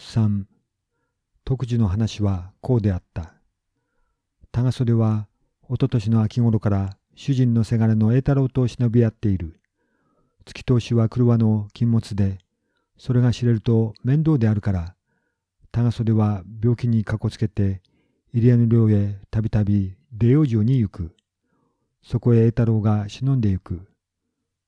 3特需の話はこうであった。長袖はおととしの秋頃から主人のせがれの栄太郎と忍び合っている。月通しは車の禁物で、それが知れると面倒であるから、長袖は病気にかこつけて、入江の寮へたびたび出養生に行く。そこへ栄太郎が忍んで行く。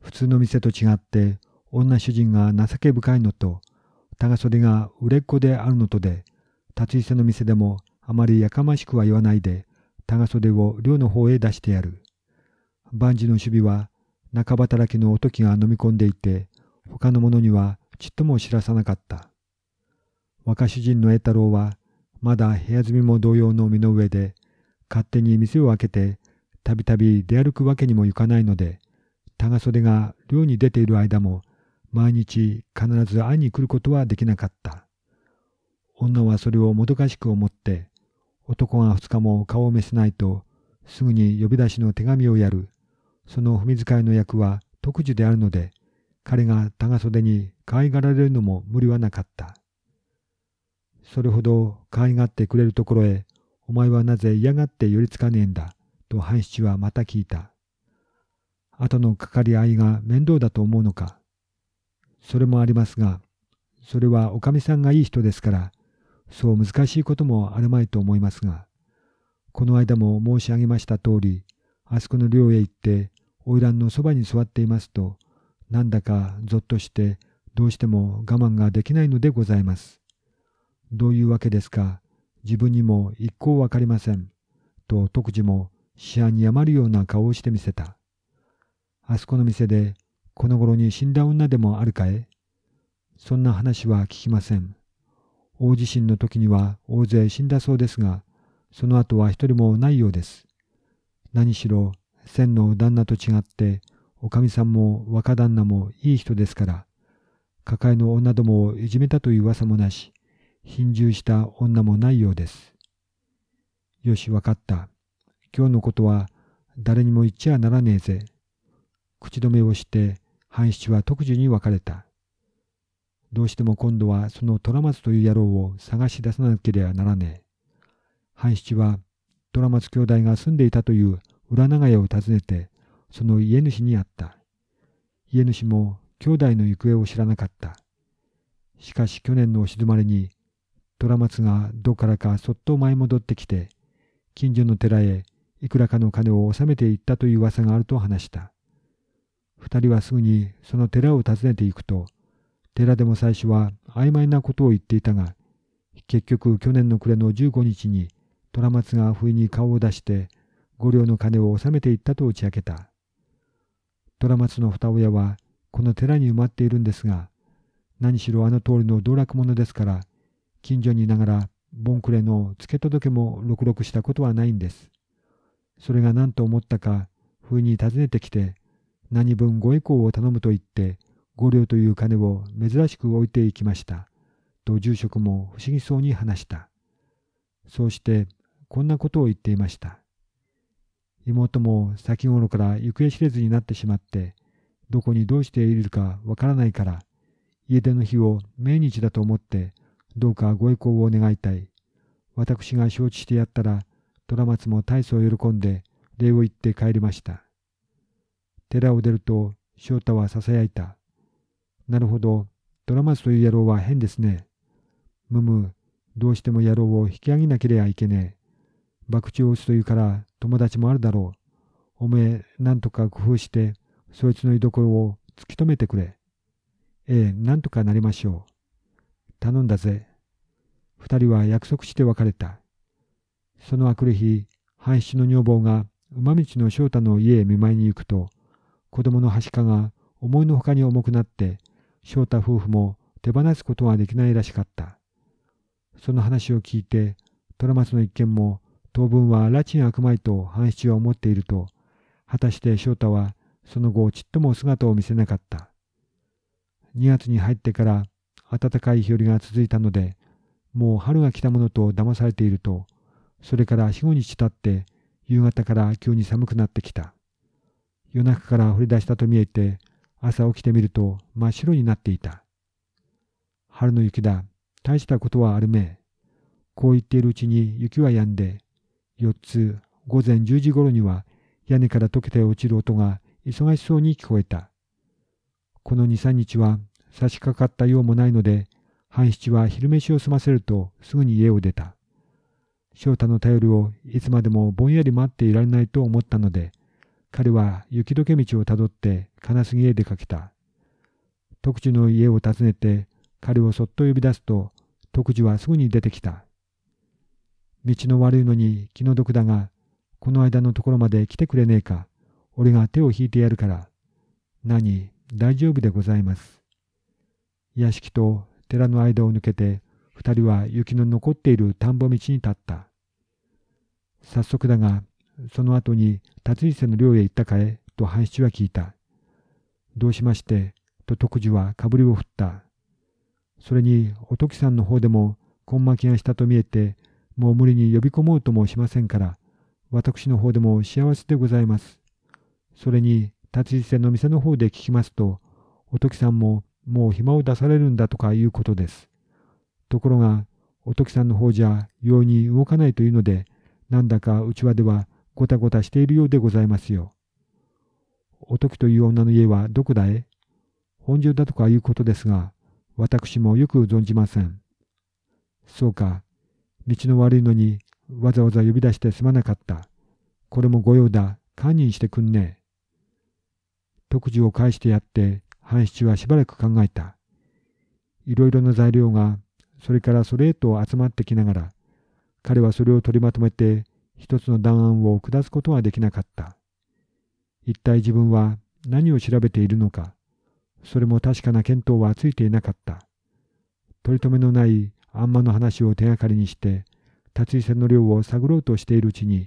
普通の店と違って女主人が情け深いのと、長袖が売れっ子であるのとで、立ち伊勢の店でもあまりやかましくは言わないで、長袖を寮の方へ出してやる。万事の守備は中働きのおときが飲み込んでいて、他の者にはちっとも知らさなかった。若主人の栄太郎は、まだ部屋住みも同様の身の上で、勝手に店を開けて、たびたび出歩くわけにもいかないので、長袖が寮に出ている間も、毎日必ず会いに来ることはできなかった。女はそれをもどかしく思って、男が二日も顔を召せないと、すぐに呼び出しの手紙をやる。その踏み使いの役は特需であるので、彼が長袖に可愛がられるのも無理はなかった。それほど可愛がってくれるところへ、お前はなぜ嫌がって寄りつかねえんだ、と半七はまた聞いた。後のかかり合いが面倒だと思うのか？それもありますが、それはおかみさんがいい人ですから、そう難しいこともあるまいと思いますが、この間も申し上げました通り、あそこの寮へ行って、花魁のそばに座っていますと、なんだかぞっとして、どうしても我慢ができないのでございます。どういうわけですか、自分にも一向わかりません。と徳次も思案に余るような顔をしてみせた。あそこの店で、この頃に死んだ女でもあるかえ？そんな話は聞きません。大地震の時には大勢死んだそうですが、その後は一人もないようです。何しろ、千の旦那と違って、おかみさんも若旦那もいい人ですから、抱えの女どもをいじめたという噂もなし、貧従した女もないようです。よし、わかった。今日のことは誰にも言っちゃならねえぜ。口止めをして、半七は特需に別れた。どうしても今度はその虎松という野郎を探し出さなければならねえ。半七は虎松兄弟が住んでいたという裏長屋を訪ねて、その家主に会った。家主も兄弟の行方を知らなかった。しかし去年のお静まりに、虎松がどこからかそっと舞い戻ってきて、近所の寺へいくらかの金を納めていったという噂があると話した。二人はすぐにその寺を訪ねていくと、寺でも最初は曖昧なことを言っていたが、結局去年の暮れの15日に虎松が不意に顔を出して五両の金を納めていったと打ち明けた。虎松の二親はこの寺に埋まっているんですが、何しろあの通りの道楽者ですから、近所にいながらボンクレの付け届けもろくろくしたことはないんです。それが何と思ったか、不意に訪ねてきて、何分ご意向を頼むと言って、五両という金を珍しく置いていきました。と住職も不思議そうに話した。そうしてこんなことを言っていました。妹も先頃から行方知れずになってしまって、どこにどうしているかわからないから、家出の日を命日だと思って、どうかご意向を願いたい。私が承知してやったら、虎松も大層喜んで、礼を言って帰りました。寺を出ると、翔太は囁いた。なるほど、虎松という野郎は変ですね。むむ、どうしても野郎を引き上げなければいけねえ。博打を打つというから友達もあるだろう。おめえ、なんとか工夫して、そいつの居所を突き止めてくれ。ええ、なんとかなりましょう。頼んだぜ。二人は約束して別れた。その明くる日、半七の女房が馬道の翔太の家へ見舞いに行くと、子供のはしかが思いのほかに重くなって、翔太夫婦も手放すことはできないらしかった。その話を聞いて、虎松の一件も当分は拉致が悪まいと半七は思っていると、果たして翔太はその後ちっとも姿を見せなかった。2月に入ってから暖かい日和が続いたので、もう春が来たものと騙されていると、それから4、5日経って夕方から急に寒くなってきた。夜中から降り出したと見えて、朝起きてみると真っ白になっていた。春の雪だ。大したことはあるめえ。こう言っているうちに雪は止んで、4つ午前10時頃には屋根から溶けて落ちる音が忙しそうに聞こえた。この2、3日は差し掛かったようもないので、半七は昼飯を済ませるとすぐに家を出た。翔太の頼りをいつまでもぼんやり待っていられないと思ったので、彼は雪解け道をたどって金杉へ出かけた。徳次の家を訪ねて彼をそっと呼び出すと、徳次はすぐに出てきた。道の悪いのに気の毒だが、この間のところまで来てくれねえか。俺が手を引いてやるから。何、大丈夫でございます。屋敷と寺の間を抜けて、二人は雪の残っている田んぼ道に立った。早速だが、その後に達伊勢の寮へ行ったかえと半七は聞いた。どうしまして？と徳次はかぶりを振った。それにおときさんの方でも根巻きがしたと見えて、もう無理に呼び込もうともしませんから、私の方でも幸せでございます。それに、立ち店の店の方で聞きますと、おときさんももう暇を出されるんだとかいうことです。ところが、おときさんの方じゃ容易に動かないというので、なんだかうちわではごたごたしているようでございますよ。おときという女の家はどこだえ本庄だとかいうことですが、私もよく存じません。そうか、道の悪いのにわざわざ呼び出してすまなかった。これも御用だ。堪忍してくんねえ。特需を返してやって、半七はしばらく考えた。いろいろな材料が、それからそれへと集まってきながら、彼はそれを取りまとめて、一つの断案を下すことはできなかった。一体自分は何を調べているのか、それも確かな見当はついていなかった。取り留めのないあんまの話を手がかりにして、達井線の量を探ろうとしているうちに、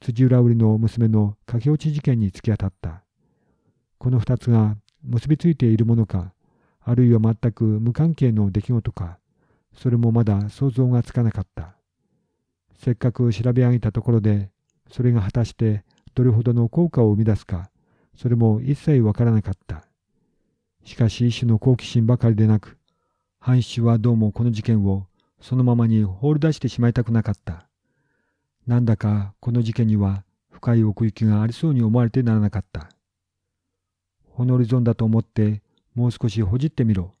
辻浦売りの娘の駆け落ち事件に突き当たった。この二つが結びついているものか、あるいは全く無関係の出来事か、それもまだ想像がつかなかった。せっかく調べ上げたところで、それが果たしてどれほどの効果を生み出すか、それも一切わからなかった。しかし一種の好奇心ばかりでなく、藩主はどうもこの事件をそのままに放り出してしまいたくなかった。なんだかこの事件には深い奥行きがありそうに思われてならなかった。ホノリゾンだと思ってもう少しほじってみろ。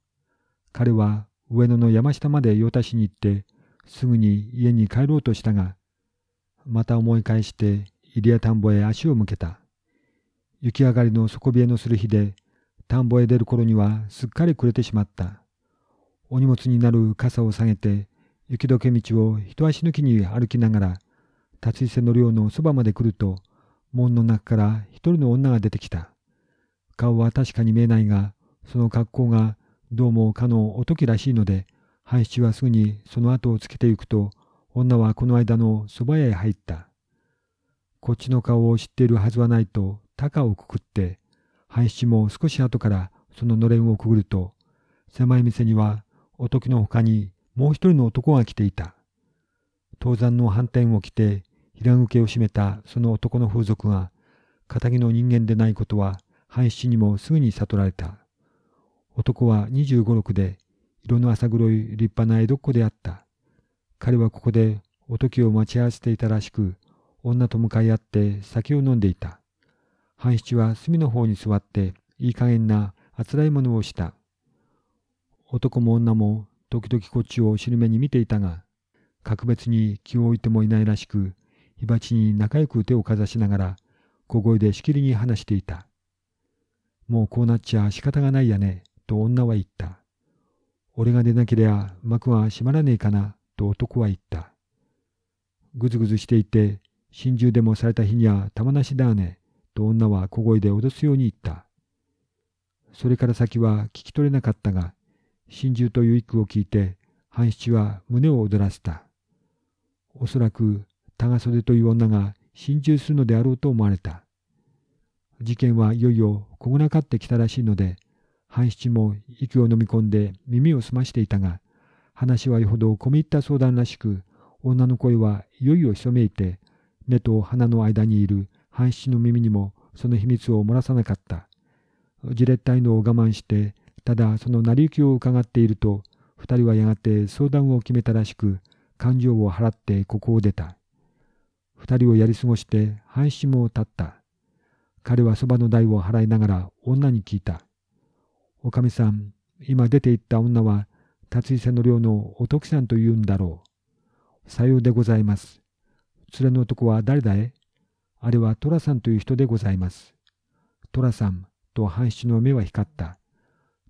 彼は上野の山下まで用足しに行ってすぐに家に帰ろうとしたが、また思い返して入谷田んぼへ足を向けた。雪上がりの底冷えのする日で、田んぼへ出る頃にはすっかり暮れてしまった。お荷物になる傘を下げて、雪解け道を一足抜きに歩きながら、立ち伊勢の寮のそばまで来ると、門の中から一人の女が出てきた。顔は確かに見えないが、その格好がどうもかのおときらしいので、半七はすぐにその後をつけてゆくと、女はこの間のそば屋へ入った。こっちの顔を知っているはずはないと、高をくくって、半七も少し後からそののれんをくぐると、狭い店にはおときの他にもう一人の男が来ていた。登山の反転を着て平受けを締めたその男の風俗が仇の人間でないことは半七にもすぐに悟られた。男は二十五六で色の浅黒い立派な江戸っ子であった。彼はここでおときを待ち合わせていたらしく女と向かい合って酒を飲んでいた。半七は隅の方に座っていい加減なあつらいものをした。男も女も時々こっちを尻目に見ていたが、格別に気を置いてもいないらしく、火鉢に仲良く手をかざしながら、小声でしきりに話していた。もうこうなっちゃ仕方がないやね、と女は言った。俺が出なけりゃ幕は閉まらねえかな、と男は言った。ぐずぐずしていて、心中でもされた日には玉なしだね、と女は小声で脅すように言った。それから先は聞き取れなかったが、心中という一句を聞いて、半七は胸を躍らせた。おそらく、長袖という女が心中するのであろうと思われた。事件はいよいよこぐなかってきたらしいので、半七も息を飲み込んで耳を澄ましていたが、話はよほど込み入った相談らしく、女の声はいよいよ潜めいて、目と鼻の間にいる半七の耳にもその秘密を漏らさなかった。じれったいのを我慢してただその成り行きを伺っていると、二人はやがて相談を決めたらしく、感情を払ってここを出た。二人をやり過ごして半七も立った。彼はそばの台を払いながら女に聞いた。おかみさん、今出て行った女は、達井瀬の寮のお徳さんと言うんだろう。さようでございます。連れの男は誰だい？あれは寅さんという人でございます。寅さんと半七の目は光った。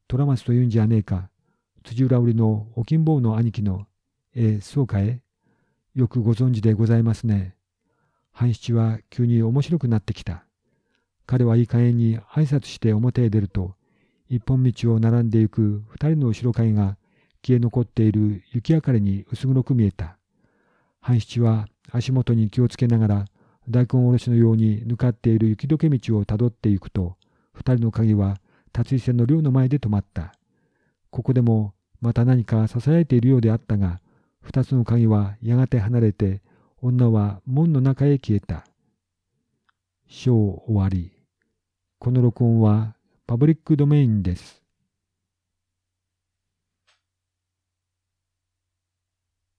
虎松と言うんじゃねえか。辻浦売りのお金坊の兄貴の。ええ、そうかえよくご存知でございますね。半七は急に面白くなってきた。彼はいい加減に挨拶して表へ出ると、一本道を並んでゆく二人の後ろ影が消え残っている雪明かりに薄黒く見えた。半七は足元に気をつけながら大根おろしのようにぬかっている雪解け道をたどっていくと、二人の鍵は達井線の寮の前で止まった。ここでもまた何か囁いているようであったが、二つの鍵はやがて離れて、女は門の中へ消えた。章終わり。この録音はパブリックドメインです。